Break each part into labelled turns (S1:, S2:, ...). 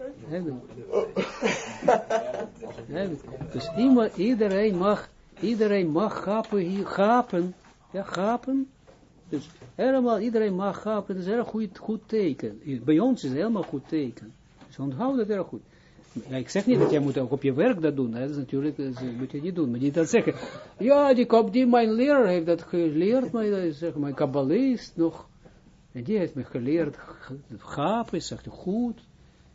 S1: Dus iemand, iedereen mag, iedereen mag gapen, hier, gapen, ja, gapen. Dus helemaal, iedereen mag gapen, dat is een heel goed, goed teken. Bij ons is het helemaal goed teken. Dus onthoud dat heel goed. Ja, ik zeg niet dat jij moet ook op je werk dat doen, hè. dat is natuurlijk, dat moet je niet doen, maar niet dat zeggen, ja, die, die mijn leraar heeft dat geleerd, is, zeg, mijn kabbalist nog, en die heeft me geleerd, gapen, zegt goed,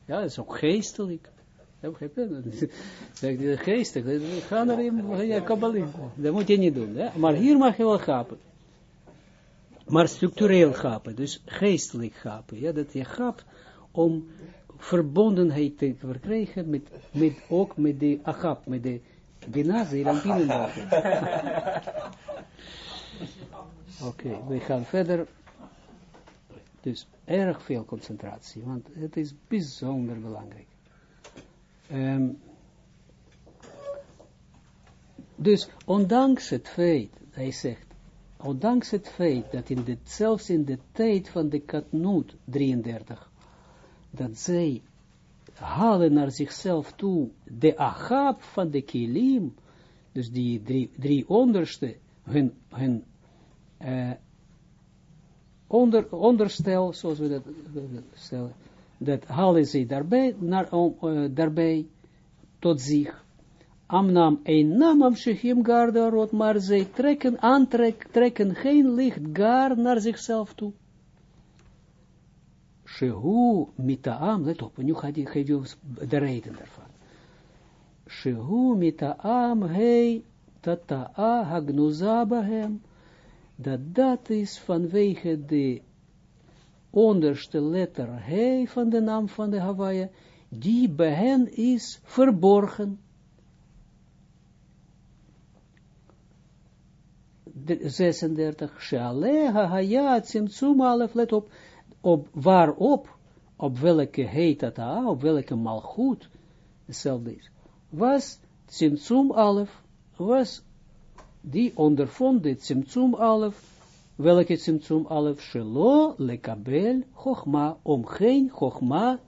S1: ja, dat is ook geestelijk. Ja, begrijp je? Zeg je geestelijk, ga naar hem, ja, dat moet je niet doen, hè. maar hier mag je wel gapen. Maar structureel gapen, dus geestelijk gapen, ja, dat je gapt om verbondenheid te verkrijgen met, met, ook met de agap, met de genaze en Oké, we gaan verder. Dus erg veel concentratie, want het is bijzonder belangrijk. Um, dus ondanks het feit, hij zegt, ondanks het feit dat in de, zelfs in de tijd van de katnoot 33, dat zij halen naar zichzelf toe de agap van de kilim, dus die drie, drie onderste, hun, hun uh, onder, onderstel, zoals we dat stellen, dat halen ze daarbij, naar, uh, daarbij tot zich. Amnam een namam shechim gar rot, maar zij trekken, aantrek, trekken geen licht gar naar zichzelf toe. Shehu mitaam, let op, nu gaat hij je de reden daarvan. Shehu mitaam hei tata'a hagnuza bahem, dat dat is vanwege de onderste letter hei van de naam van de Hawaii, die bij hen is verborgen. 36, Shaleha hayat simtsum alef, let op, op waarop, op welke heet dat op welke malgoed, hetzelfde is, was Tsimtsum Alef, was die ondervond dit Tsimtsum Alef, welke Tsimtsum Alef, Shelo lekabel Chogma, om geen Chogma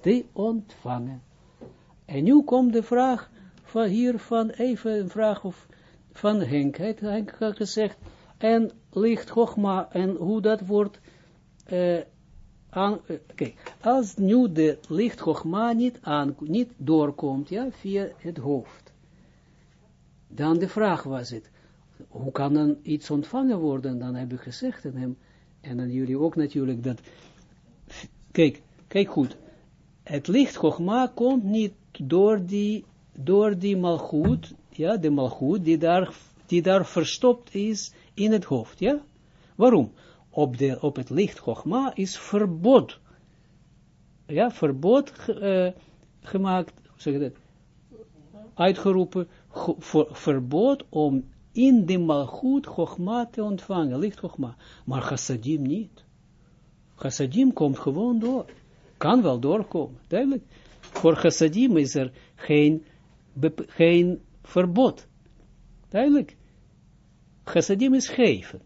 S1: te ontvangen. En nu komt de vraag van hier van even een vraag of van Henk. Henk had gezegd, en licht Chogma, en hoe dat wordt uh, aan, uh, als nu de licht Chogma niet, aan, niet doorkomt, ja, via het hoofd, dan de vraag was het, hoe kan dan iets ontvangen worden? Dan heb ik gezegd aan hem, en aan jullie ook natuurlijk, dat, kijk, kijk goed, het licht Chogma komt niet door die, door die malgoed, ja, de malgoed, die daar, die daar verstopt is in het hoofd, ja? Waarom? op, de, op het licht Chogma is verbod. Ja, verbod uh, gemaakt, zeg dat, uitgeroepen, verbod om in de malgoed Chogma te ontvangen, licht Chogma. Maar chassadim niet. Chassadim komt gewoon door. Kan wel doorkomen, duidelijk. Voor chassadim is er geen, geen verbod. Duidelijk. Chassadim is geven.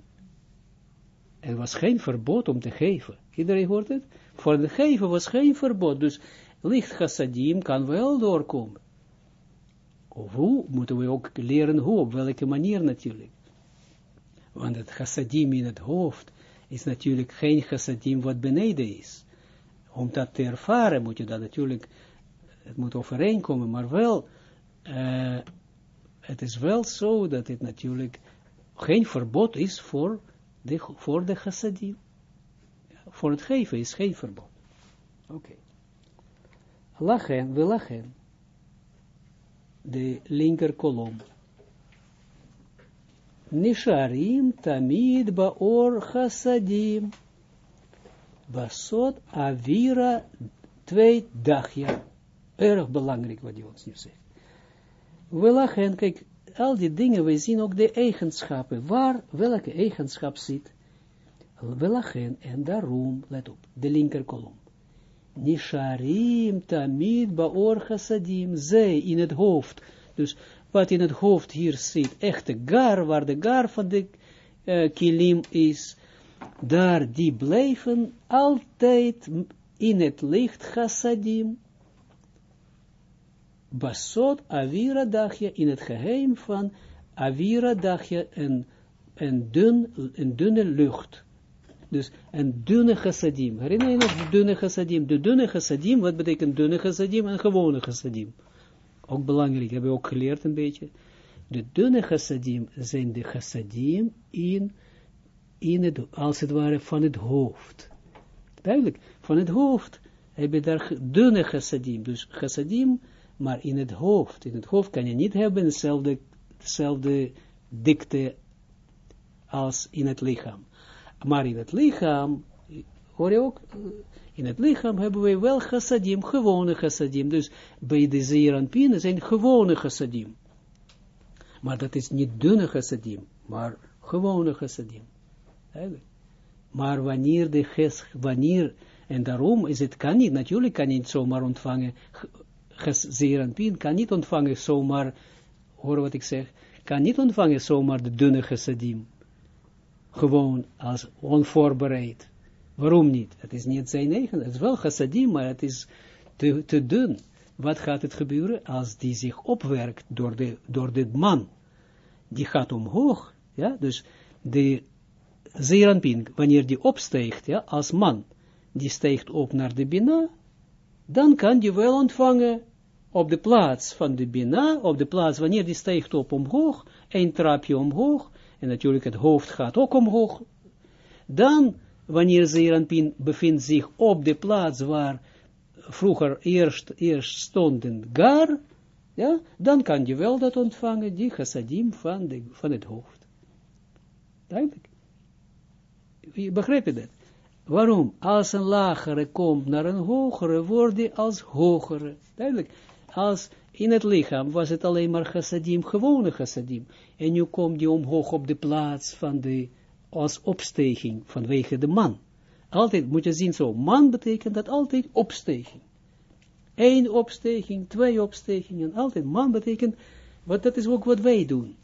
S1: Er was geen verbod om te geven. Iedereen hoort het? Voor het geven was geen verbod. Dus licht chassadim kan wel doorkomen. Of hoe, moeten we ook leren hoe, op welke manier natuurlijk. Want het chassadim in het hoofd is natuurlijk geen chassadim wat beneden is. Om dat te ervaren moet je dat natuurlijk, het moet overeenkomen, maar wel, uh, het is wel zo dat het natuurlijk geen verbod is voor de, voor de chassadim. Voor het geven is geen verbod. Oké. Okay. Lachen, we lachen. De linker kolom. Nisharim tamid baor chassadim. Basot avira twee dagja. Erg belangrijk wat hij ons nu zegt. We lachen, kijk, al die dingen, we zien ook de eigenschappen, waar, welke eigenschap zit. Welachen, en daarom, let op, de linker kolom. Nisharim tamid baor chassadim, zij in het hoofd, dus wat in het hoofd hier zit, echte gar, waar de gar van de uh, kilim is, daar die blijven altijd in het licht chassadim, basot avira dagje, in het geheim van avira dagje, een, een, dun, een dunne lucht. Dus een dunne chassadim. Herinner je nog de dunne chassadim? De dunne chassadim, wat betekent dunne chassadim? Een gewone chassadim. Ook belangrijk, hebben we ook geleerd een beetje. De dunne chassadim zijn de chassadim in, in het, als het ware, van het hoofd. Duidelijk, van het hoofd hebben daar dunne chassadim. Dus chassadim, maar in het hoofd. In het hoofd kan je niet hebben dezelfde, dezelfde dikte als in het lichaam. Maar in het lichaam, hoor je ook, in het lichaam hebben we wel chassadim, gewone chassadim. Dus bij de zeeranpien zijn gewone chassadim. Maar dat is niet dunne chassadim, maar gewone chassadim. Maar wanneer de ges, wanneer, en daarom is het, kan niet, natuurlijk kan niet zomaar ontvangen, zeeranpien kan niet ontvangen zomaar, hoor wat ik zeg, kan niet ontvangen zomaar de dunne chassadim gewoon als onvoorbereid. Waarom niet? Het is niet zijn eigen, het is wel chassadim, maar het is te, te dun. Wat gaat het gebeuren als die zich opwerkt door de, door de man? Die gaat omhoog, ja, dus de zeeranpin, wanneer die opsteegt, ja, als man, die steekt op naar de bina, dan kan die wel ontvangen op de plaats van de bina, op de plaats wanneer die steekt op omhoog, een trapje omhoog, en natuurlijk het hoofd gaat ook omhoog, dan, wanneer Zeranpin bevindt zich op de plaats waar vroeger eerst, eerst stonden gar, ja, dan kan je wel dat ontvangen, die chassadim van, de, van het hoofd. Duidelijk. Begrijp je dat? Waarom? Als een lagere komt naar een hogere, wordt als hogere. Duidelijk. Als in het lichaam was het alleen maar chassadim, gewone chassadim. En nu komt die omhoog op de plaats van de, als opsteging vanwege de man. Altijd moet je zien zo, man betekent dat altijd opsteging. Eén opsteging, twee opstegingen, altijd man betekent, wat dat is ook wat wij doen.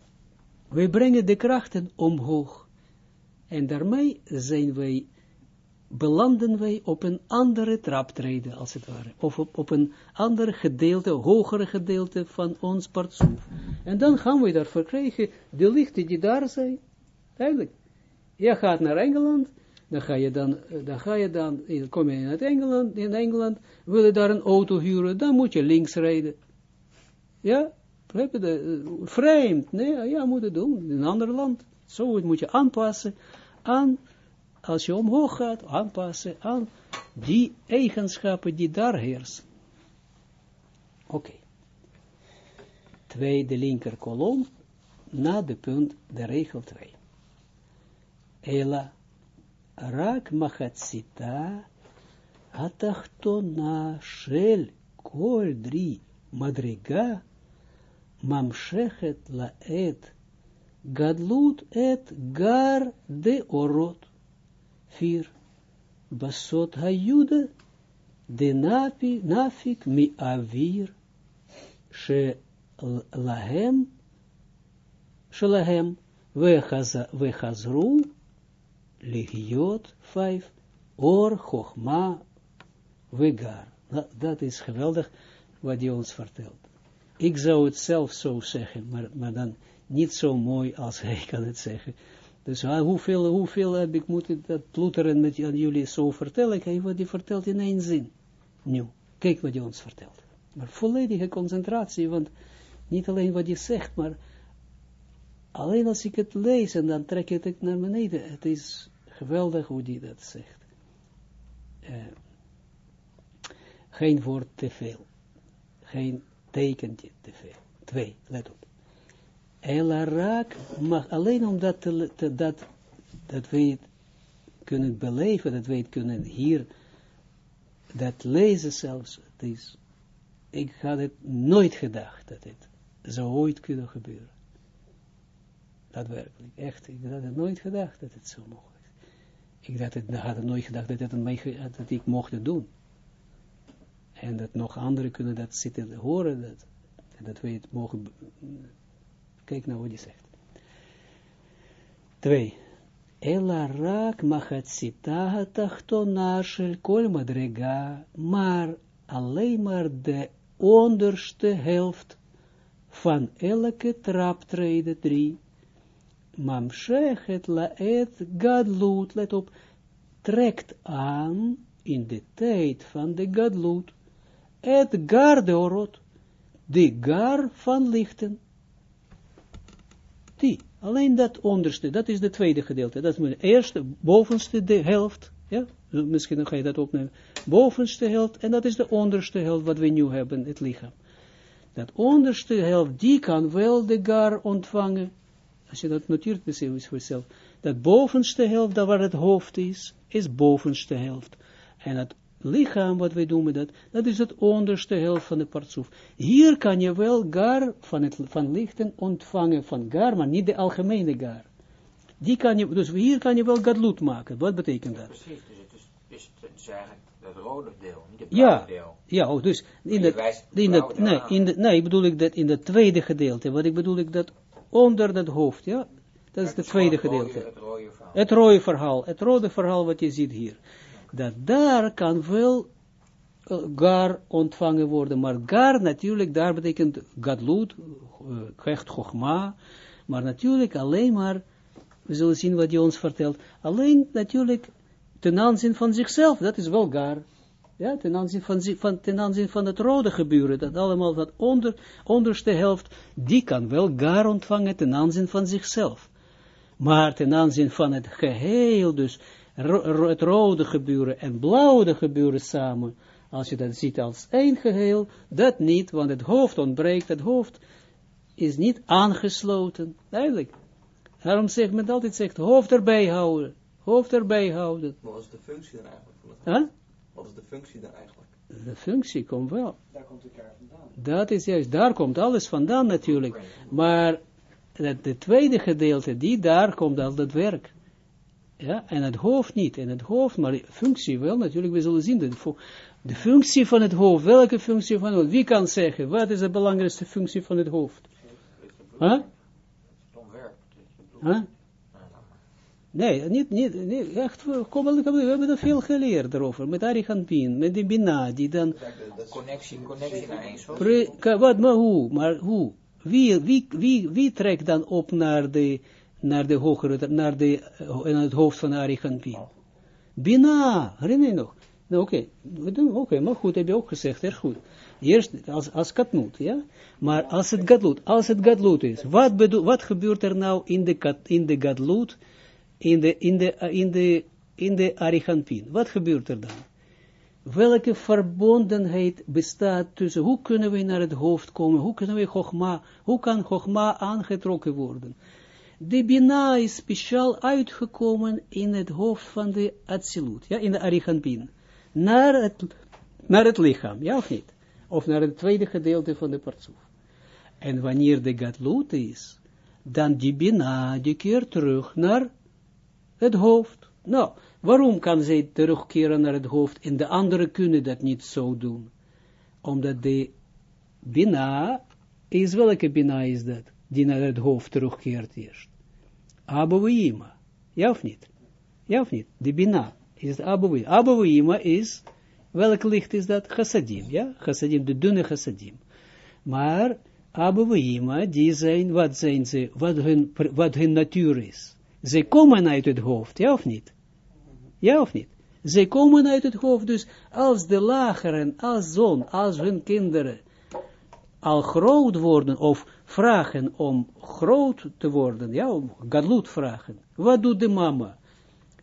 S1: Wij brengen de krachten omhoog. En daarmee zijn wij belanden wij op een andere traptreden, als het ware. Of op, op een ander gedeelte, hogere gedeelte van ons partsoef. En dan gaan we daarvoor krijgen de lichten die daar zijn. Duidelijk. Je gaat naar Engeland, dan ga je dan, dan ga je dan, kom je in Engeland, in Engeland, wil je daar een auto huren, dan moet je links rijden. Ja, vreemd, nee, ja, moet het doen, in een ander land. Zo moet je aanpassen aan als je omhoog gaat, aanpassen aan die eigenschappen die daar heersen. Oké. Okay. Tweede linker kolom, na de punt, de regel 2. Ela, rak machatsita, atachtona shel kol dri madriga, mamshechet laet, gadlut et gar de orot. 4. Basot hayude, de nafi, nafik mi avir, she lahem, vechazru, ligiot, 5, or, chochma, vegar. Dat is geweldig wat hij ons vertelt. Ik zou het zelf zo zeggen, maar, maar dan niet zo mooi als hij kan het zeggen. Dus ah, hoeveel, hoeveel heb ik moeten dat ploeteren met aan jullie zo vertellen? Kijk wat hij vertelt in één zin. Nu, kijk wat hij ons vertelt. Maar volledige concentratie, want niet alleen wat hij zegt, maar alleen als ik het lees en dan trek ik het naar beneden. Het is geweldig hoe hij dat zegt. Uh, geen woord te veel. Geen tekentje te veel. Twee, let op. Ela raak mag alleen omdat te, dat, dat wij het kunnen beleven, dat wij het kunnen hier, dat lezen zelfs, het is, ik had het nooit gedacht dat het zou ooit kunnen gebeuren. Daadwerkelijk, echt, ik had het nooit gedacht dat het zo is. Ik had het, had het nooit gedacht dat, het mij, dat ik mocht doen. En dat nog anderen kunnen dat zitten horen, dat, dat wij het mogen Kijk nou wat hij zegt. 2. Ela rak machatsita tachtona shel kol madrega, maar alleen maar de onderste helft van elke traptrede drie. Mamshechet laet gadlut, let op, trekt aan in de tijd van de gadlut, et gar de orot, de gar van lichten. Die, alleen dat onderste, dat is de tweede gedeelte, dat is mijn eerste, bovenste de helft, ja, misschien ga je dat opnemen, bovenste helft, en dat is de onderste helft, wat we nu hebben, het lichaam. Dat onderste helft, die kan wel de gar ontvangen, als je dat noteert bij jezelf, dat bovenste helft, daar waar het hoofd is, is bovenste helft. En het lichaam, wat wij doen met dat, dat is het onderste helft van de partsoef. Hier kan je wel gar van, het, van lichten ontvangen van gar, maar niet de algemene gar. Die kan je, dus hier kan je wel gadlut maken. Wat betekent dat?
S2: Precies, dus het is, is, het is eigenlijk het rode deel, niet het blauwe
S1: Ja,
S2: deel.
S1: ja, ook dus in dat, in dat, nee, in de, nee, bedoel ik dat in het tweede gedeelte, wat ik bedoel ik dat onder dat hoofd, ja, dat is
S2: Het
S1: tweede gedeelte.
S2: rode- Het rode verhaal.
S1: Het rode verhaal, het rode verhaal wat je ziet hier, dat daar kan wel eh, gar ontvangen worden, maar gar natuurlijk, daar betekent gadlut, uh, hecht chogma, maar natuurlijk alleen maar, we zullen zien wat je ons vertelt, alleen natuurlijk ten aanzien van zichzelf, dat is wel gar. Ja, ten aanzien van, van, ten aanzien van het rode gebeuren, dat allemaal wat onder, onderste helft, die kan wel gar ontvangen ten aanzien van zichzelf. Maar ten aanzien van het geheel, dus ro- het rode gebeuren en blauwe gebeuren samen, als je dat ziet als één geheel, dat niet, want het hoofd ontbreekt, het hoofd is niet aangesloten, duidelijk. Daarom zegt men altijd, zegt, hoofd erbij houden, hoofd erbij houden.
S3: Maar wat is de functie dan eigenlijk? van het
S1: Huh?
S3: Wat is de functie dan eigenlijk?
S1: De functie komt wel.
S4: Daar komt de kaart vandaan.
S1: Dat is juist, daar komt alles vandaan natuurlijk. Maar het de tweede gedeelte, die daar komt al dat werk. Ja, en het hoofd niet. En het hoofd, maar de functie wel natuurlijk, we zullen zien. De, de functie van het hoofd, welke functie van het hoofd? Wie kan zeggen, wat is de belangrijkste functie van het hoofd? Huh? Huh? Nee, niet, niet, niet echt, kom, we hebben er veel geleerd erover, met Arihantin, met de Bina, die dan
S3: dat is-
S2: Connectie, connectie naar
S1: ka- wat, maar hoe, maar hoe? Wie, wie, wie, wie trekt dan op naar de, naar de hogere, naar de, eh, naar het hoofd van Arigantin? Bina, herinner je nog? Nou, Oké, doen- oké, maar goed, heb je ook gezegd, erg goed. Eerst als, als katnoot, ja? Maar als het gadloed, als het gadloed is, wat, bedoel, wat gebeurt er nou in de, kat, in de gadloed, in de, in de, eh, in de, in de? Wat gebeurt er dan? welke verbondenheid bestaat tussen, hoe kunnen we naar het hoofd komen, hoe kunnen we Chogma, hoe kan Chogma aangetrokken worden? De Bina is speciaal uitgekomen in het hoofd van de Atsilut, ja, in de Ariganpin, naar het, naar het lichaam, ja of niet? Of naar het tweede gedeelte van de Partsoef. En wanneer de Gatlut is, dan die Bina, die terug naar het hoofd. Nou, waarom kan zij terugkeren naar het hoofd en de anderen kunnen dat niet zo doen? Omdat de Bina is, welke Bina is dat? Die naar het hoofd terugkeert eerst. Abouima. Ja of niet? Ja of niet? De Bina is Abouima. Abouima is, welk licht is dat? Chassadim, ja? Chassadim, de dunne chassadim. Maar Abouima, die zijn, wat zijn ze, wat hun, wat hun natuur is. Ze komen uit het hoofd, ja of niet? Ja of niet? Ze komen uit het hoofd, dus als de lageren, als zon, als hun kinderen al groot worden, of vragen om groot te worden, ja, om gadlut vragen. Wat doet de mama?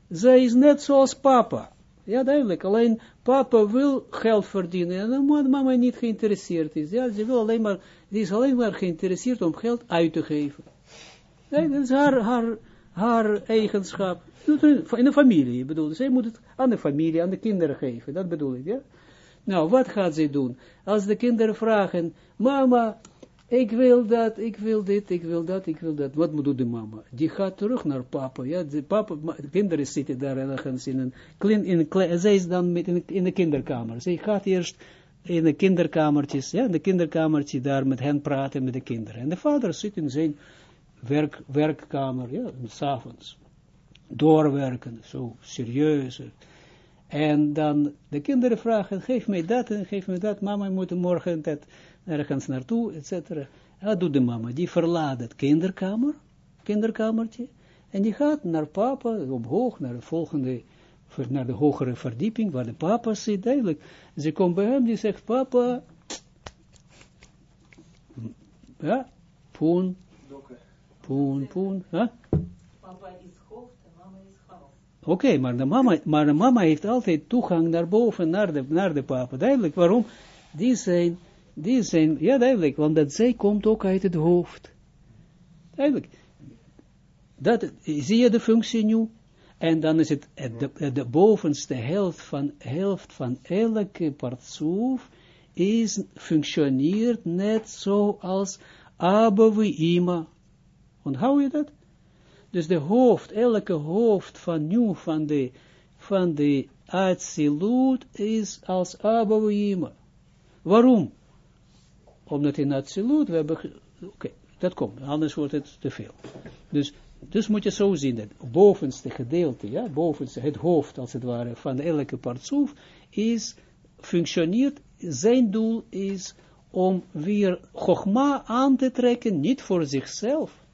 S1: Zij is net zoals papa. Ja, duidelijk. Alleen papa wil geld verdienen en omdat mama niet geïnteresseerd is. Ja, ze wil alleen maar, is alleen maar geïnteresseerd om geld uit te geven. Dat is haar, haar, haar eigenschap. In de familie, ik bedoel. Zij moet het aan de familie, aan de kinderen geven. Dat bedoel ik, ja. Nou, wat gaat zij doen? Als de kinderen vragen, mama, ik wil dat, ik wil dit, ik wil dat, ik wil dat. Wat moet de mama? Die gaat terug naar papa. Ja, de, papa, de kinderen zitten daar ergens in een, klin, in een zij is dan met in, in de kinderkamer. Zij gaat eerst in de kinderkamertjes, ja, in de kinderkamertje daar met hen praten met de kinderen. En de vader zit in zijn werk, werkkamer, ja, s'avonds. Doorwerken, zo serieus. En dan de kinderen vragen, geef mij dat en geef mij dat, mama moet morgen dat ergens naartoe, et cetera. Wat doet de mama? Die verlaat het kinderkamer, kinderkamertje, en die gaat naar papa, op hoog, naar de volgende, naar de hogere verdieping, waar de papa zit, eigenlijk. Ze komt bij hem, die zegt, papa, ja, poen, poen, poen.
S4: Papa is hoofd en mama is
S1: Oké, maar, de mama, maar de mama heeft altijd toegang naar boven, naar de, naar de papa. Duidelijk, waarom? Die zijn, die zijn, ja duidelijk, want dat zij komt ook uit het hoofd. Duidelijk. Dat, zie je de functie nu? En dan is het de, de bovenste helft van, helft van elke partsoef is, functioneert net zoals Abba Ima. Onthoud je dat? Dus de hoofd, elke hoofd van nu, van de, van de is als Abba Ima. Waarom? Omdat in Atsilut, we hebben, oké, dat komt, anders wordt het te veel. Dus, dus moet je zo zien, dat bovenste gedeelte, ja, bovenste, het hoofd, als het ware, van elke partsoef, is, functioneert, zijn doel is om weer Chogma aan te trekken, niet voor zichzelf,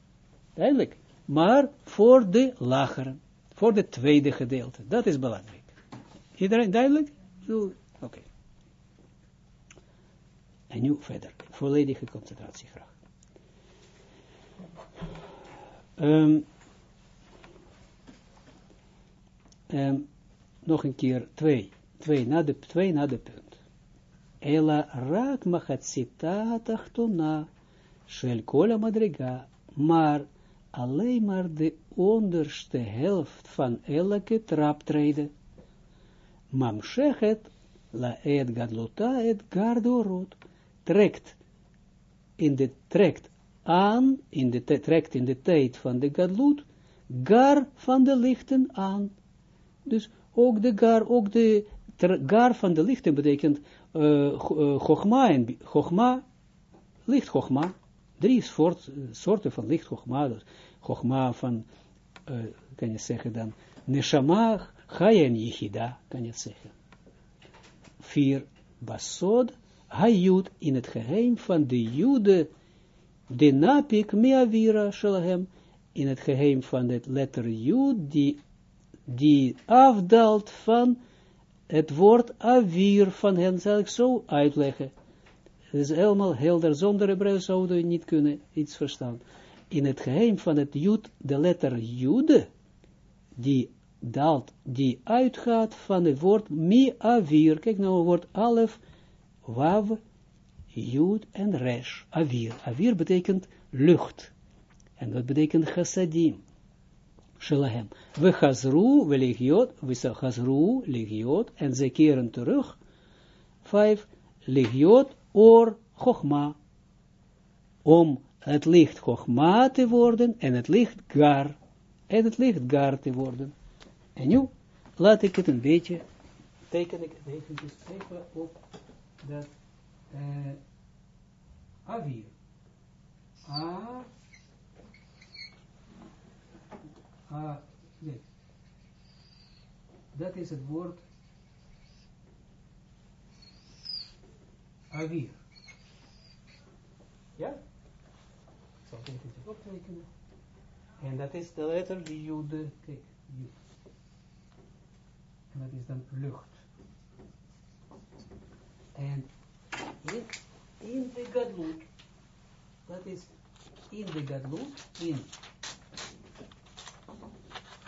S1: duidelijk, maar voor de lagere, voor de tweede gedeelte. Dat is belangrijk. Iedereen duidelijk? Oké. En nu verder, volledige concentratievraag. Um, um, nog een keer twee, twee na de, twee na de punt. Ela rak machatsita tachtona, shel kola madriga, maar alleen maar de onderste helft van elke traptreden. Mamshechet la et gadlota et gardorot, trekt in de trekt aan, in de trekt in de tijd van de gadlut, gar van de lichten aan. Dus ook de gar, ook de gar van de lichten betekent uh, Chogma en Chogma, licht Chogma, drie soort, soorten van licht Chogma, dus Chogma van, uh, kan je zeggen dan, Neshama, Chaya en Yichida, kan je zeggen. Vier, Basod, Hayud, in het geheim van de Jude, de Napik, Meavira, Shalahem, in het geheim van het letter Jud, die, die afdaalt van het woord avir van hen zal ik zo uitleggen. Het is helemaal helder, zonder Hebreeuws zouden we niet kunnen iets verstaan. In het geheim van het jud, de letter jude, die daalt, die uitgaat van het woord mi avir. Kijk nou het woord alef, wav, jud en resh, avir. Avir betekent lucht. En dat betekent chassadim. Shelahem. We chazru, we legiot, we chazru, legiot, en ze keren terug. Vijf, legiot, or, chogma. Om het licht chogma te worden, en het licht gar, en het licht gar te worden. En nu, laat ik het een beetje, teken ik het eventjes even op, dat, uh. A, Ah, nee. Dat is het woord avir. Ja? Ik zal het even optekenen. En dat is de letter die jude, kijk, jude. En dat is dan lucht. En in, in de gadlut, dat is in de gadlut, in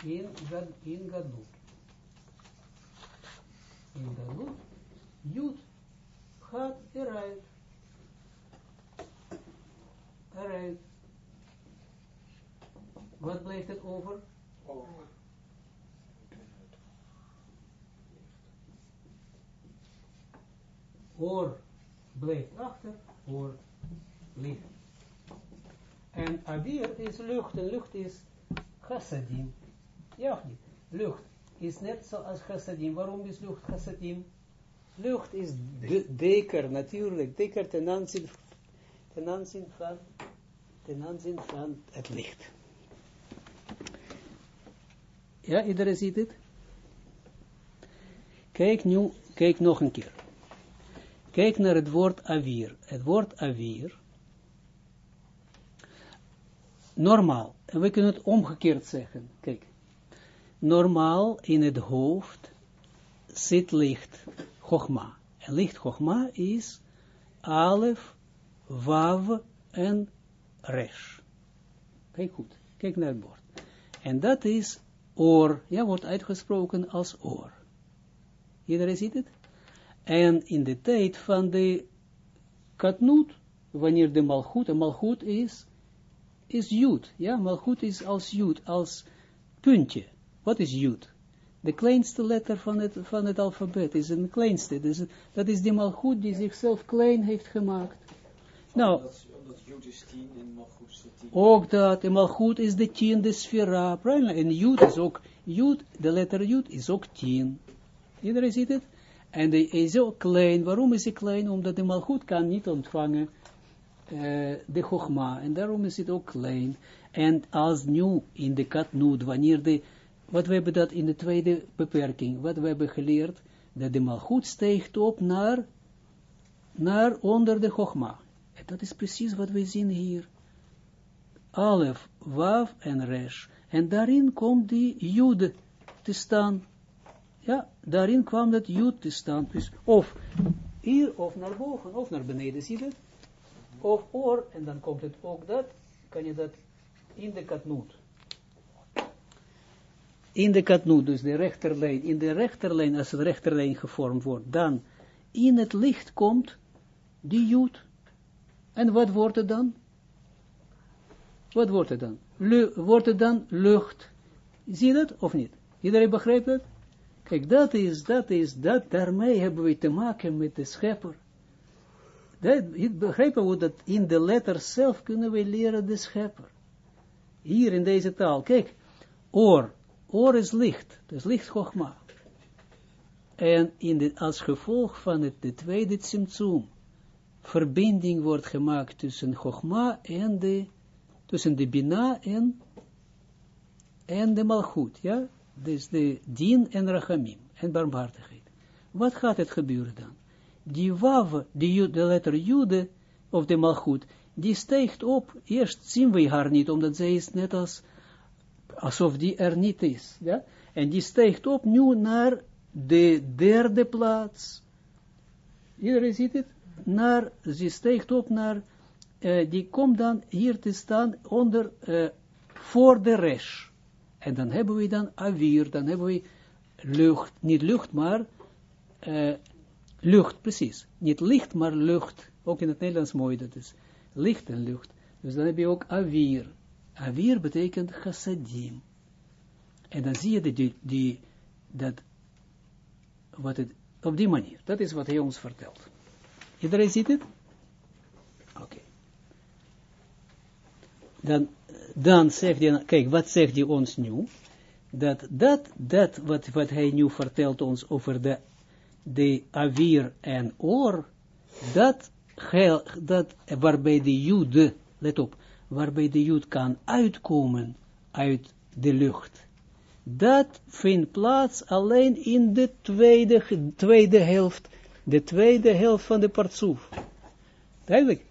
S1: in, gad, in Gadlut. In Gadlut, Jud gaat eruit. Eruit. Wat blijft het over? Over. Oor blijft achter, oor licht. En Abir is lucht, en lucht is chassadim. Ja of niet? Lucht is net zoals chassadim. Waarom is lucht chassadim? Lucht is de deker, natuurlijk. Ten aanzien, ten aanzien van, ten aanzien van het licht. Ja, iedereen ziet het? Kijk nu, kijk nog een keer. Kijk naar het woord avir. Het woord avir. Normaal. En we kunnen het omgekeerd zeggen. Kijk. Normaal in het hoofd zit licht. Chogma. En licht Chogma is Alef, Wav en Resh. Kijk goed. Kijk naar het woord. En dat is oor. Ja, wordt uitgesproken als oor. Iedereen ziet het? En in de tijd van de katnoot, wanneer de malgoed, en malgoed is, is jud. Ja, malgoed is als jud, als puntje. Wat is jud? De kleinste letter van het, van het alfabet is een kleinste. Dus, dat is die malgoed die zichzelf klein heeft gemaakt. Nou, ook dat, de malgoed is de tiende sfera. En Jud is ook, Jud, de letter Jud is ook tien. Iedereen ziet het? En hij is ook klein. Waarom is hij klein? Omdat de malchut kan niet ontvangen uh, de chogma. En daarom is het ook klein. En als nu in de katnoed, wanneer de wat we hebben dat in de tweede beperking, wat we hebben geleerd, dat de malgoed steegt op naar, naar onder de chogma. En dat is precies wat we zien hier. Alef, Wav en Resh. En daarin komt die Jude te staan. Ja, daarin kwam dat Jud te staan. Dus of hier, of naar boven, of naar beneden, zie je? Of oor, en dan komt het ook dat, kan je dat in de katnoot. In de katnoot, dus de rechterlijn, in de rechterlijn, als de rechterlijn gevormd wordt, dan in het licht komt die Jud. En wat wordt het dan? Wat wordt het dan? Lu wordt het dan lucht? Zie je dat of niet? Iedereen begrijpt dat? Kijk, dat is, dat is, dat, daarmee hebben we te maken met de schepper. Dat, ik begrijp hoe dat in de letter zelf kunnen we leren de schepper. Hier in deze taal, kijk, oor, oor is licht, dus licht Chogma. En in als gevolg van het de tweede Tsimtsum, verbinding wordt gemaakt tussen Chogma en de, tussen de Bina en, en de Malchut, ja, dus de dien en rachamim, en barmhartigheid. Wat gaat het gebeuren dan? Die wav, die, de letter jude, of de malchut, die steekt op, eerst zien we haar niet, omdat zij is net als, alsof die er niet is, ja, en die steekt op nu naar de derde plaats. Iedereen ziet het? Naar, ze steekt op naar, uh, die komt dan hier te staan onder, uh, voor de resh. En dan hebben we dan avir, dan hebben we lucht, niet lucht, maar uh, lucht, precies. Niet licht, maar lucht. Ook in het Nederlands mooi, dat is licht en lucht. Dus dan heb je ook avir. Avir betekent chassadim. En dan zie je die, die, dat, wat het, op die manier. Dat is wat hij ons vertelt. Iedereen ziet het? Oké. Dan dan zegt hij, kijk, wat zegt hij ons nu? Dat, dat, dat wat, wat hij nu vertelt ons over de, de avir en oor, dat, dat waarbij de jude, let op, waarbij de jude kan uitkomen uit de lucht, dat vindt plaats alleen in de tweede, tweede helft, de tweede helft van de partsoef. Duidelijk?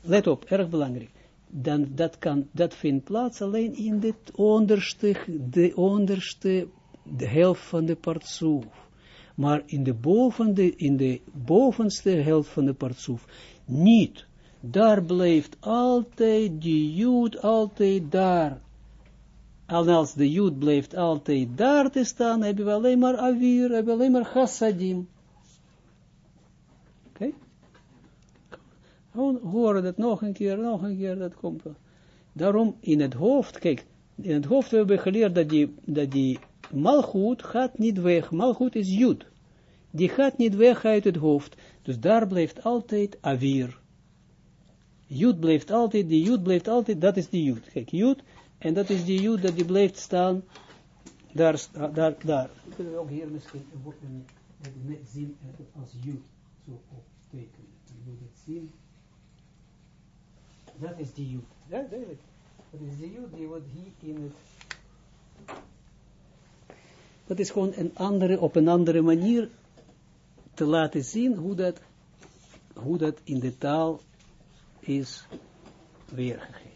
S1: Let op, erg belangrijk dan dat kan, dat vindt plaats alleen in de onderste, de de helft van de partsoef. Maar in de, in de bovenste helft van de partsoef niet. Daar blijft altijd die jood altijd daar. En als de jood blijft altijd daar te staan, hebben we alleen maar avir, hebben we alleen maar chassadim. Oké? Okay? horen dat nog een keer, nog een keer, dat komt wel. Daarom in het hoofd, kijk, in het hoofd hebben we geleerd dat die, dat die malgoed gaat niet weg. Malgoed is jud. Die gaat niet weg uit het hoofd. Dus daar blijft altijd avir. Jud blijft altijd, die jud blijft altijd, dat is die jud. Kijk, jud, en dat is die jud dat die blijft staan, daar, daar, daar. We kunnen ook hier misschien een zien als jud, zo optekenen. Dan moet het zien. Dat is die jood. Ja, duidelijk. Dat is die jood die wordt hier in het... Dat is gewoon een andere, op een andere manier te laten zien hoe dat, hoe dat in de taal is weergegeven.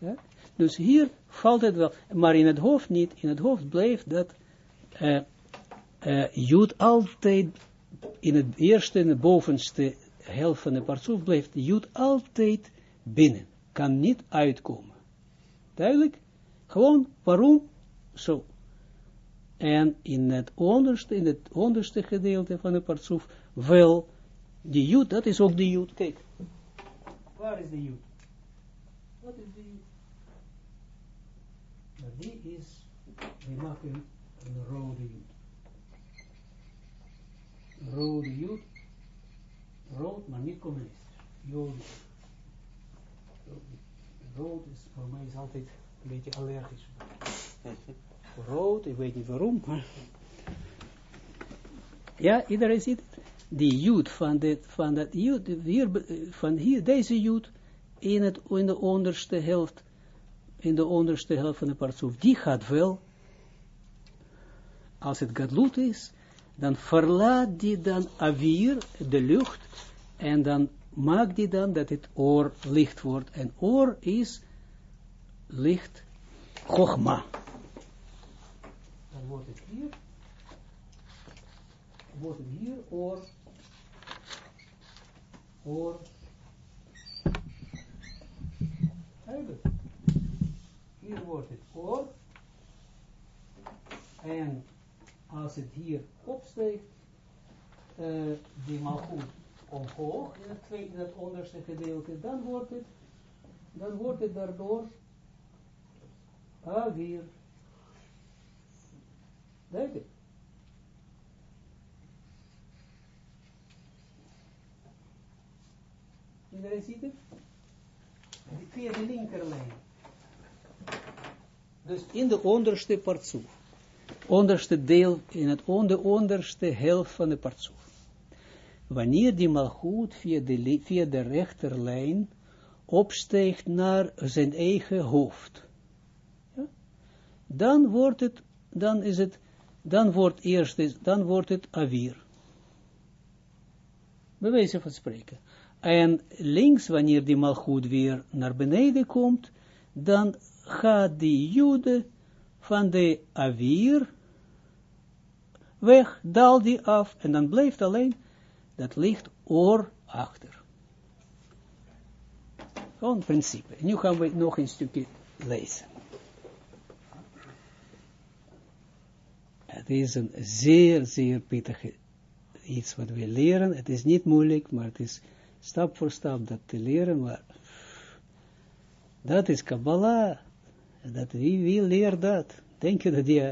S1: Ja? Dus hier valt het wel, maar in het hoofd niet, in het hoofd bleef dat uh, uh, altijd in het eerste en bovenste helft van de partsoef blijft Jood altijd binnen, kan niet uitkomen. Duidelijk? Gewoon, waarom? Zo. En in het onderste, in het onderste gedeelte van de partsoef wel, die Jood, dat is ook de Jood. Kijk, waar is de Jood? Wat is de Jood? Maar die is, we maken een rode Jood. Rode Jood, rood, maar niet communistisch. Jood. Rood is voor mij is altijd een beetje allergisch. Rood, ik weet niet waarom, maar... Ja, iedereen ziet het. Die jood van, dit, van dat jood, hier, van hier, deze jood, in, het, in de onderste helft, in de onderste helft van de partsoef, die gaat wel, als het gadlut is, dan verlaat die dan avir, de lucht, en dan maakt die dan dat het oor licht wordt. En oor is licht chogma. Dan wordt het hier, wordt het hier oor, oor. Hier wordt het oor, en als het hier opsteekt, uh, die malgoed omhoog in het, tweede, het onderste gedeelte, dan wordt het, dan wordt het daardoor avir. Denk Iedereen ziet het? Via de linkerlijn. Dus in de onderste partsoef. Onderste deel, in het onder, onderste helft van de partsoef wanneer die malgoed via de, via de rechterlijn opsteegt naar zijn eigen hoofd. Ja? Dan wordt het, dan is het, dan wordt eerst, dan wordt het avir. Bewijzen van spreken. En links, wanneer die malgoed weer naar beneden komt, dan gaat die jude van de avir weg, daalt die af, en dan blijft alleen dat ligt oor achter. Gewoon principe. Nu gaan we nog een stukje lezen. Het is een zeer, zeer pittige iets wat we leren. Het is niet moeilijk, maar het is stap voor stap dat te leren. Maar dat is Kabbalah. Dat, wie, wie leert dat? Denk je dat die,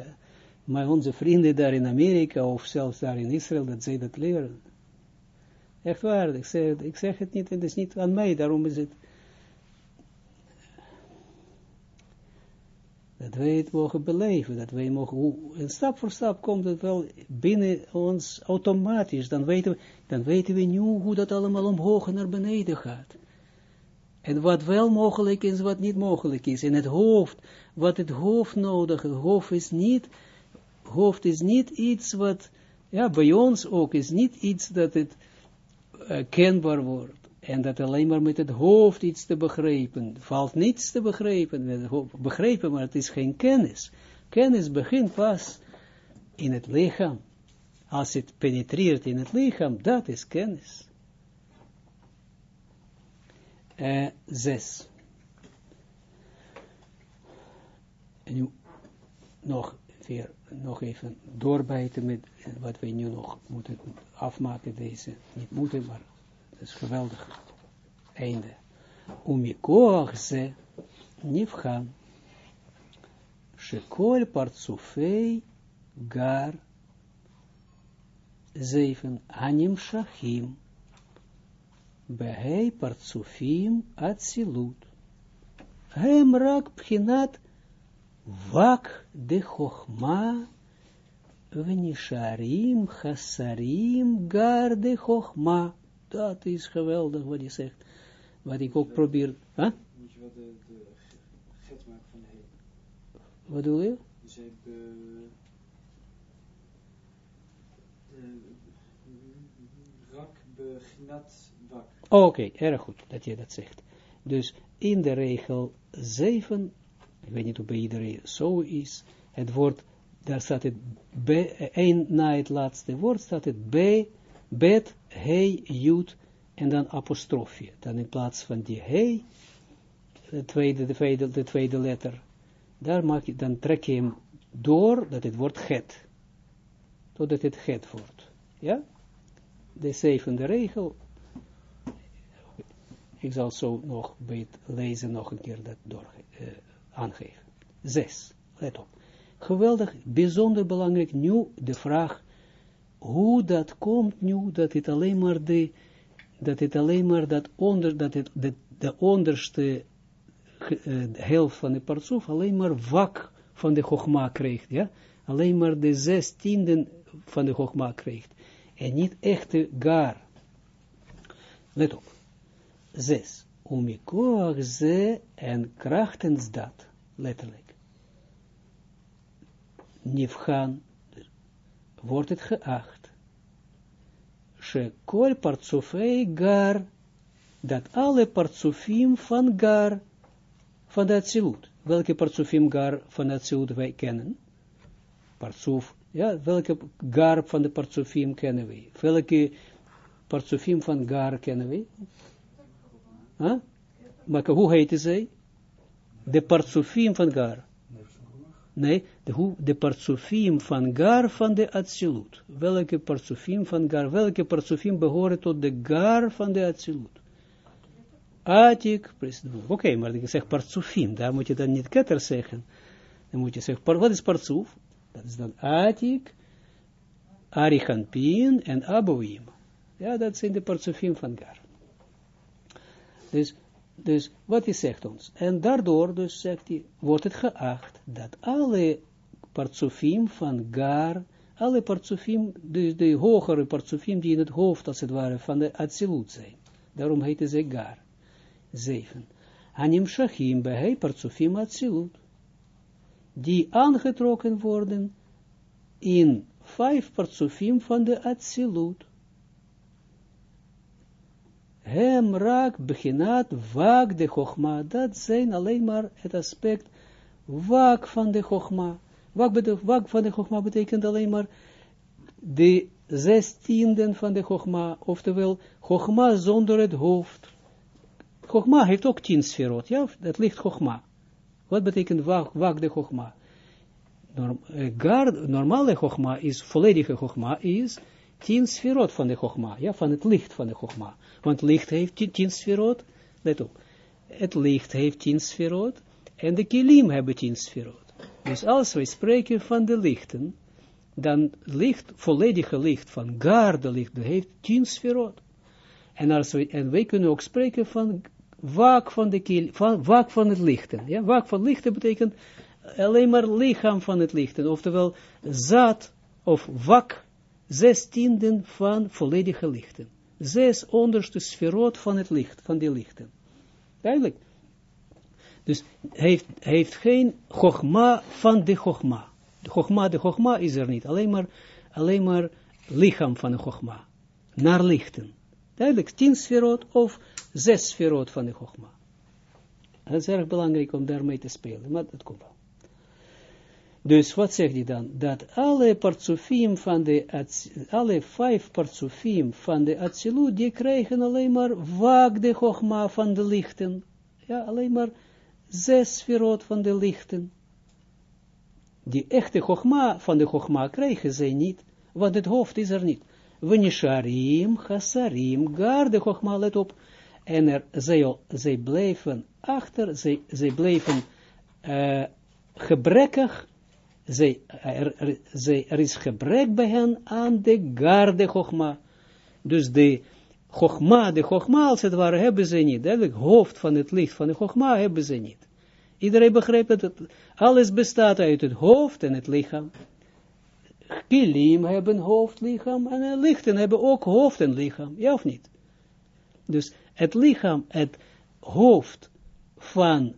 S1: maar onze vrienden daar in Amerika of zelfs daar in Israël, dat zij dat leren? Echt waar, ik zeg, ik zeg het niet, het is niet aan mij, daarom is het, dat wij het mogen beleven, dat wij mogen, en stap voor stap komt het wel binnen ons automatisch, dan weten we, dan weten we nu hoe dat allemaal omhoog en naar beneden gaat. En wat wel mogelijk is, wat niet mogelijk is. In het hoofd, wat het hoofd nodig, het hoofd is niet, hoofd is niet iets wat, ja, bij ons ook, is niet iets dat het, uh, kenbaar wordt. En dat alleen maar met het hoofd iets te begrijpen. Valt niets te begrijpen met. Begrijpen, maar het is geen kennis. Kennis begint pas in het lichaam. Als het penetreert in het lichaam, dat is kennis. Uh, zes. En nu nog, weer, nog even doorbijten met wat wij nu nog moeten afmaken, deze, niet moeten, maar is geweldig. Einde. Umikoach ze nifhan. Shekol partsufei gar zeven anim shachim. Behei partsufim atzilut. Hem rak pchinat vak de chochma Venisharim, Hasarim, Garde, Chochma dat is geweldig wat je zegt. Wat ik ook probeer. Huh?
S3: Moet je wat de, get maken van de hele.
S1: Wat bedoel je?
S3: Je zegt eh. de, rak beginat bak.
S1: Oh, oké, erg goed dat je dat zegt. Dus in de regel 7, ik weet niet of bij iedereen zo is, het woord, daar staat het B, eh, één na het laatste woord staat het B, bet, he, jut, en dan apostrofje. Dan in plaats van die he, de tweede, de de tweede letter, daar maak je, dan trek je hem door, dat het wordt het. Totdat het het wordt. Ja? De zevende regel, ik zal zo nog bij het lezen nog een keer dat door, uh, aangeven. Zes, let op. Geweldig, bijzonder belangrijk, nu de vraag, hoe dat komt nu, dat het alleen maar de, dat het alleen maar dat onder, dat het de, de onderste uh, helft van de partsoef alleen maar wak van de Chogma krijgt, ja, alleen maar de zestienden van de Chogma krijgt, en niet echte gar. Let op. Zes. Umikoach ze en krachtens dat, letterlijk. Nifhan, wordt het geacht. Shekol partsofei gar, dat alle partsofim van gar, van de Atsilut. Welke partsofim gar van de Atsilut wij kennen? Partsof, ja, welke gar van de partsofim kennen wij? Welke partsofim van gar kennen wij? Huh? Maar hoe heette zij? De partsofim van gar. Nee, de, hoe, de van gar van de Atsilut. Welke partsofim van gar, welke partsofim behoren tot de gar van de Atsilut? Atik, oké, okay, maar ik zeg partsofim, daar moet je dan niet ketter zeggen. Dan moet je zeggen, wat is partsof? Dat is dan Atik, Arichanpin en Aboim. Ja, dat zijn de partsofim van gar. Dus, dus wat hij zegt ons. En daardoor, dus zegt hij, wordt het geacht dat alle partsofim van gar, alle partsofim, dus de hogere partsofim die in het hoofd, als het van de Atsilut zijn. Daarom heet ze gar. 7. Anim Shachim bij partsofim Atsilut. Die aangetrokken worden in vijf partsofim van de Atsilut hem raak beginat waak de chogma. Dat zijn alleen maar het aspect waak van de chogma. Waak, van de chogma betekent alleen maar de zestienden van de chogma, oftewel chogma zonder het hoofd. Chogma heeft ook tien sferot, ja, dat ligt chogma. Wat betekent waak, waak de chogma? Norm, eh, normale chogma is, volledige chogma is tien sferot van de chogma, ja, van het licht van de chogma. Want licht heeft tien sferot, let op, het licht heeft tien sferot, en de kilim hebben tien sferot. Dus als wij spreken van de lichten, dan licht, volledige licht van garde licht, dat heeft tien sferot. En, als wij, en wij kunnen ook spreken van waak van, de kil, van, waak van het lichten. Ja? Van lichten betekent alleen maar lichaam van het lichten, oftewel zaad of wak, zestienden van volledige lichten zes onderste sferot van het licht, van die lichten. Duidelijk. Dus heeft, heeft geen chogma van de chogma. De chogma, de chogma is er niet. Alleen maar, lichaam van de chogma. Naar lichten. Duidelijk, tien sferot of zes sferot van de chogma. Dat is erg belangrijk om daarmee te spelen, maar dat komt wel. Dus wat zegt hij dan? Dat alle partsofim van de, alle vijf partsofim van de Atsilut, die krijgen alleen maar waak de chogma van de lichten. Ja, alleen maar zes verrood van de lichten. Die echte chogma van de chogma krijgen zij niet, want het hoofd is er niet. Venisharim, chassarim, gar de chogma, let op. En er, zij, zij blijven achter, zij, zij blijven uh, gebrekkig zij, er, er, zij, er is gebrek bij hen aan de garde chogma. Dus de chogma, de chogma als het ware hebben ze niet. Het hoofd van het licht van de chogma hebben ze niet. Iedereen begrijpt dat het, alles bestaat uit het hoofd en het lichaam. Kilim hebben hoofd, lichaam en lichten hebben ook hoofd en lichaam. Ja of niet? Dus het lichaam, het hoofd van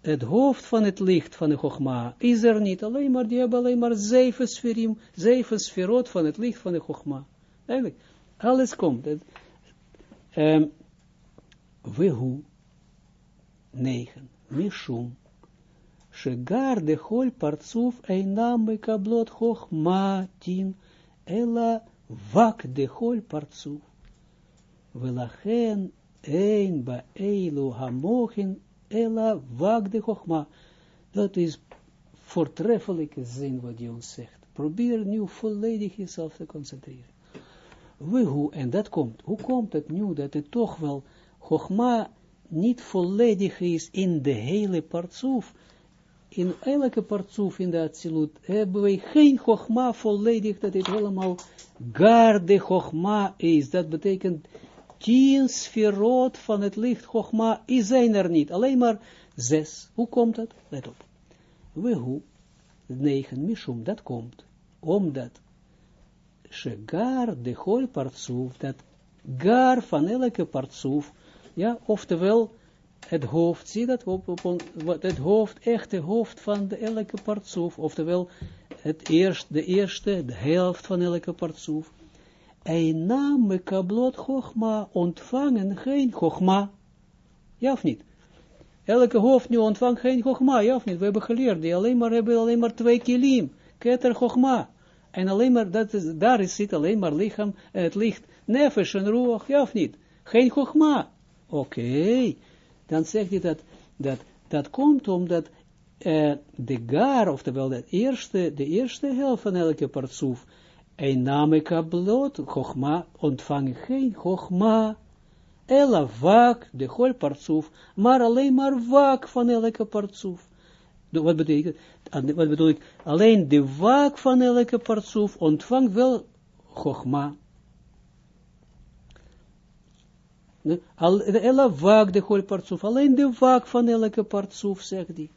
S1: het hoofd van het licht van de Chogma is er niet, alleen maar, die hebben alleen maar zeven sferim, zeven sferot van het licht van de Chogma. Eigenlijk, Alles komt. Um, Wehu, 9. Mishum. Shegar de hol partsuf einam mekablot chochma tin, ela vak de hol partsuf. Velachen ein ba eilu hamochin, ela vak de chochma. Dat is voortreffelijke zin wat je ons zegt. Probeer nu volledig jezelf te concentreren. We en dat komt, hoe komt het nu dat het toch wel Chogma niet volledig is in de hele partsoef, in elke partsoef in de Atsilut, hebben wij geen Chogma volledig, dat het helemaal gar de Chogma is. Dat betekent, tien sferot van het licht Chogma is zijn er niet, alleen maar zes. Hoe komt dat? Let op. We hoe, negen, mishum, dat komt, omdat, de hol partsoef, dat gar van elke partsoef, ja, oftewel het hoofd, zie dat, op, op, het hoofd, echte hoofd van de elke partsoef, oftewel het eerst, de eerste, de helft van elke partsoef. Einam mekablot chogma, ontvangen geen chogma. Ja of niet? Elke hoofd nu ontvangt geen chogma, ja of niet? We hebben geleerd, die alleen maar hebben alleen maar twee kilim, keter chogma. En alleen maar, dat is, daar zit alleen maar lichaam, het licht, nefesh en roog, ja of niet? Geen chogma. Oké, okay. dan zegt hij dat, dat, dat komt omdat uh, de gar, oftewel de eerste, de eerste helft van elke partsoef, een name kablot, chogma, ontvangen geen chogma, ella vak, de hol partsoef, maar alleen maar vak van elke partsoef. Wat betekent, bedoel ik, alleen de vak van elke partsoef ontvangt wel chogma. Ella vaak de hol partsoef, alleen de vaak van elke partsoef, zegt hij.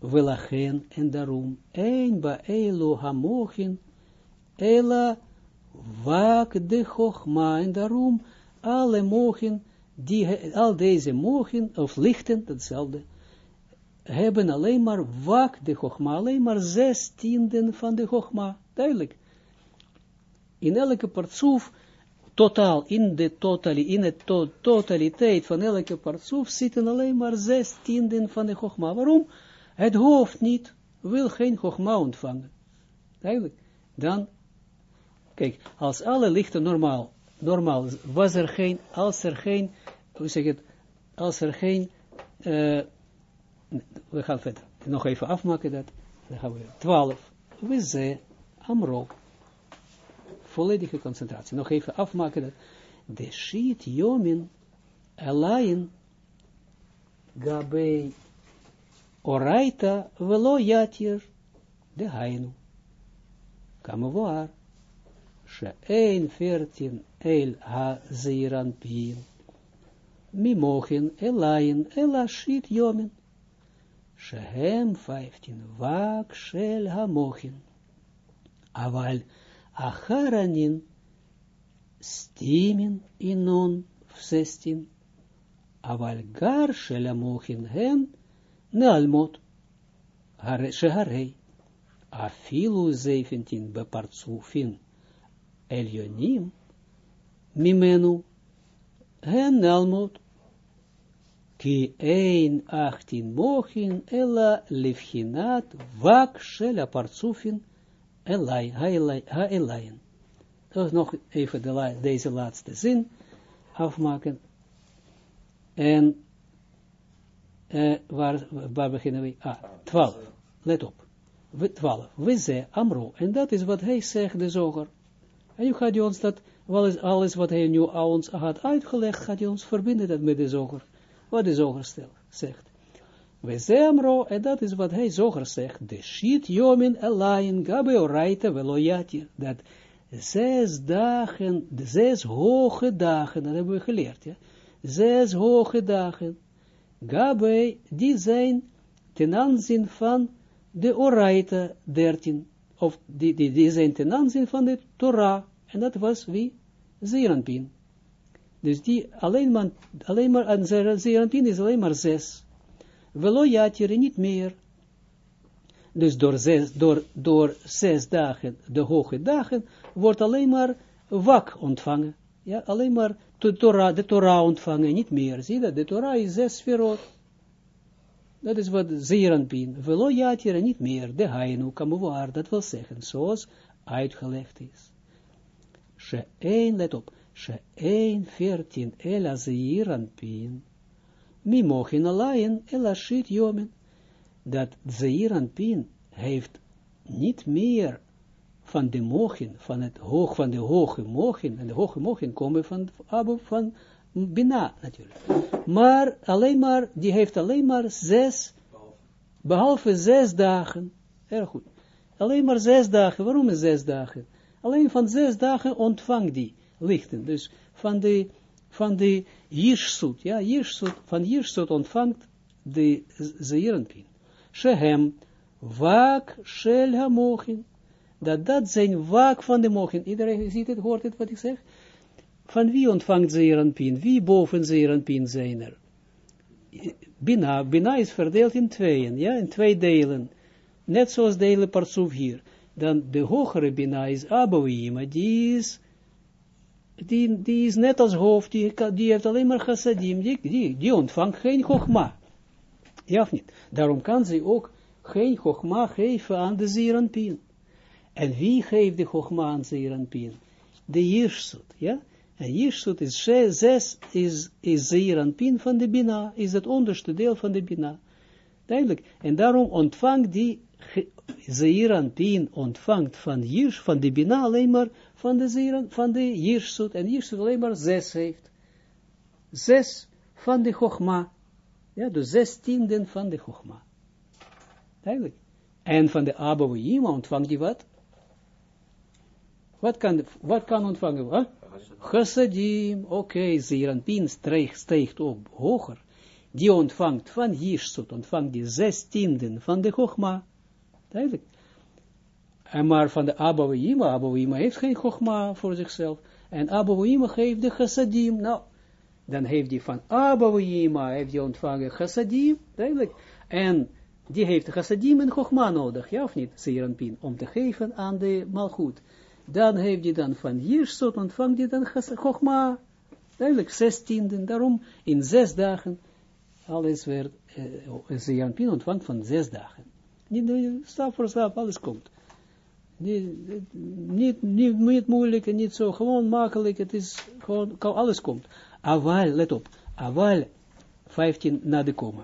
S1: Welachen, en daarom, een ba elo hamochin, ella vaak de chogma, en daarom, alle mogen, die, al deze mogen, of lichten, hetzelfde, hebben alleen maar vaak de chogma, alleen maar zes van de chogma, duidelijk. In elke partsoef, totaal, in de totali, in to totaliteit van elke partsoef zitten alleen maar zes tienden van de Chogma. Waarom? Het hoofd niet, wil geen Chogma ontvangen. Eigenlijk, dan, kijk, als alle lichten normaal, normaal, was er geen, als er geen, hoe zeg het, als er geen, uh, we gaan verder, nog even afmaken dat, dan gaan we, twaalf, we ze, amro, volledige concentratie. Nog even afmaken dat de shit jomin alain gabe oraita velo yatir de hainu. Kamevoar. She'ein veertien el ha zeiran pin. Mimochin elain ela shit jomin. Shehem vijftien wak shel hamochin. Aval Acharanin stimin inon 16. Aval gar shelamochin hen nealmot. Sheharei. Afilu 17 bepartsufin elionim mimenu hen nealmot. Ki ein achtin mochin ella livchinat vak shela partsufin ha-elayen. Dus nog even de deze laatste zin afmaken. En waar, waar beginnen we? Ah, 12. Let op. 12. We ze amro. En dat is wat hij zegt, de zoger. En nu gaat hij ons dat, alles, alles wat hij nu ons had uitgelegd, gaat hij ons verbinden dat met de zoger. Wat de zoger zegt. We zemro, en dat is wat hij zoger zegt, de shit jomin elayin gabe oraita veloyatir, dat zes dagen, de zes hoge dagen, dat hebben we geleerd, ja, zes hoge dagen, gabe, die zijn ten aanzien van de oraita dertien, of die, die, die zijn ten aanzien van de Torah, en dat was wie? Zeranpin. Dus die alleen maar, alleen maar aan Zeranpin is alleen maar zes. Velo jatire niet meer. Dus door zes, door, door zes dagen, de hoge dagen, wordt alleen maar wak ontvangen. Ja, alleen maar de Torah, ontvangen, niet meer. Zie dat? De Torah is zes sferot. Dat is wat Zeeranpien. Velo jatira niet meer. De hainu kamuwaar. Dat wil zeggen, zoals uitgelegd is. She 1, let op. She 1, 14, ela Zeeranpien. Mi mochin alayen, ela shit jomen. Dat Zeeranpien heeft niet meer van de mochin, van het hoog, van de hoge mochin, en de hoge mochin komen van Abu, van Bina natuurlijk. Maar alleen maar, die heeft alleen maar zes, behalve zes dagen, erg goed, alleen maar zes dagen, waarom zes dagen? Alleen van zes dagen ontvangt die lichten, dus van de, van de Jirsut, ja, Jirsut, van Jirsut ontvangt de Zeerenpin. Shehem, Wak Shel HaMochin, dat dat zijn waak van de mogen. Iedereen ziet het, hoort het wat ik zeg? Van wie ontvangt Zeeranpien? Wie boven Zeeranpien zijn er? Bina, Bina is verdeeld in tweeën, ja, in twee delen. Net zoals de hele partsoef hier. Dan de hogere Bina is Abouima, die is, die, die is net als hoofd, die, die heeft alleen maar chassadim, die, die, die ontvangt geen chogma. Ja of niet? Daarom kan ze ook geen chogma geven aan de Zeeranpien. En wie geeft de Chogma aan Zeeranpien? De Jirsut, ja? En Jirsut is zes, is, is Zeeranpien van de Bina, is het onderste deel van de Bina. Duidelijk. En daarom ontvangt die Zeeranpien ontvangt van Jirs, van de Bina alleen maar van de Zeeran, van de Jirsut. En Jirsut alleen maar zes heeft. Zes van de Chogma. Ja, dus zes tienden van de Chogma. Duidelijk. En van de Abouima ontvangt die wat? Wat kan, wat kan ontvangen? Huh? Chassadim, oké, okay, Zeranpin steegt op hoger. Die ontvangt van Jishsut, ontvangt die zestienden van de Chogma. Duidelijk. En maar van de Abouima, Abouima heeft geen Chogma voor zichzelf. En Abouima geeft de Chassadim. Nou, dan heeft hij van Abouima, heeft hij ontvangen Chassadim. En die heeft Chassadim en Chogma nodig, ja of niet, Zeranpin, om te geven aan de Malchut dan heeft hij dan van Jirsot, ontvangt hij dan Chogma, duidelijk, zestienden, daarom in zes dagen, alles werd, uh, Zeranpin ontvangt van zes dagen. Stap voor stap, alles komt. Niet, niet, niet, niet moeilijk en niet zo, gewoon makkelijk, het is gewoon, alles komt. Aval, let op, aval, 15 na de komma.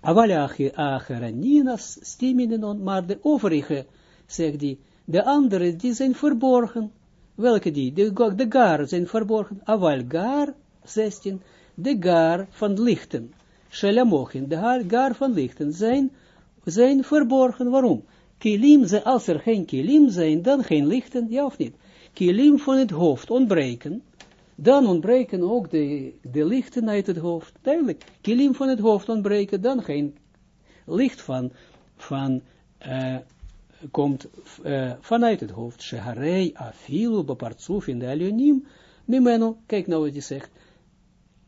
S1: Aval acharaninas, stiminen, maar de overige, zegt die, de andere, die zijn verborgen. Welke die? De, de gar zijn verborgen. Aval gar, 16. De gar van lichten. Shalamochin, de gar van lichten zijn, zijn verborgen. Waarom? Kilim, als er geen kilim zijn, dan geen lichten, ja of niet? Kilim van het hoofd ontbreken, dan ontbreken ook de, de lichten uit het hoofd. Duidelijk. Kilim van het hoofd ontbreken, dan geen licht van, van uh, komt uh, vanuit het hoofd, Sheharei afilu bepartsuf in de alionim, mimeno, kijk nou wat hij zegt,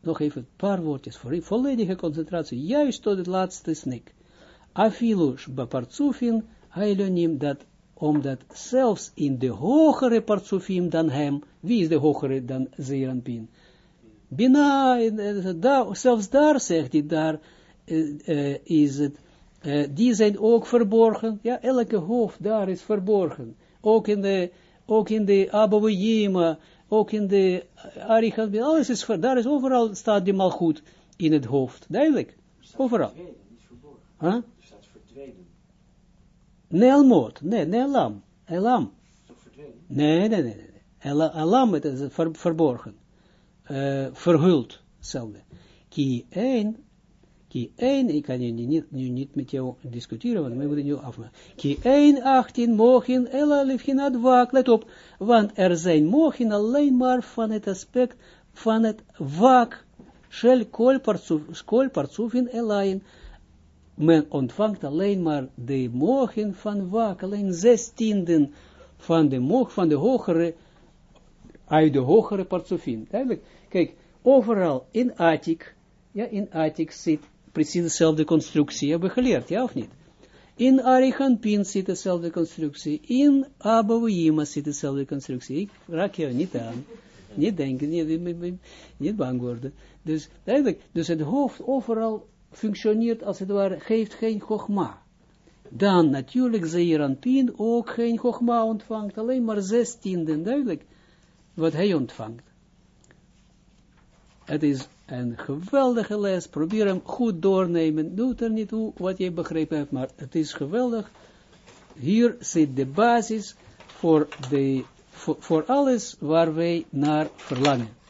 S1: nog even een paar woordjes voor volledige concentratie, juist tot het laatste snik. Afilu bepartsufin alionim, dat omdat zelfs in de hogere partsufim dan hem, wie is de hogere dan Zeranpin? Bina, da, zelfs daar zegt hij, daar uh, uh, is het uh, die zijn ook verborgen, ja, elke hoofd daar is verborgen, ook in de, ook in de Abouwiyima, ook in de Arichat, alles is, daar is overal, staat die mal goed in het hoofd, duidelijk, overal. Huh? Verdwenen. Nee, nee, Elam. Nee, nee, nee, nee. Elam, het is ver, verborgen, uh, verhuld, hetzelfde. Ki een Ki 1, ik kan nu niet, nu niet met jou discussiëren, want we moeten nu afmaken. Ki 1, 18, mogen, ella lifhinat wak, let op, want er zijn mogen alleen maar van het aspect van het wak, shel kol partsufin elain, men ontvangt alleen maar de mogen van wak, alleen zestienden van de moog van de hogere, uit de hogere partsufin. Duidelijk, kijk, overal in Atik, ja, in Atik zit precies dezelfde constructie hebben geleerd, ja of niet? In Arichampin zit dezelfde constructie. In Abouima zit dezelfde constructie. Ik raak je niet aan. niet denken, niet, niet bang worden. Dus dus het hoofd overal functioneert als het ware, geeft geen gogma. Dan natuurlijk Zeeranpien ook geen gogma ontvangt, alleen maar zestienden, duidelijk, wat hij ontvangt. Het is een geweldige les, probeer hem goed doornemen, doe er niet toe wat je begrepen hebt, maar het is geweldig. Hier zit de basis voor, de, voor alles waar wij naar verlangen.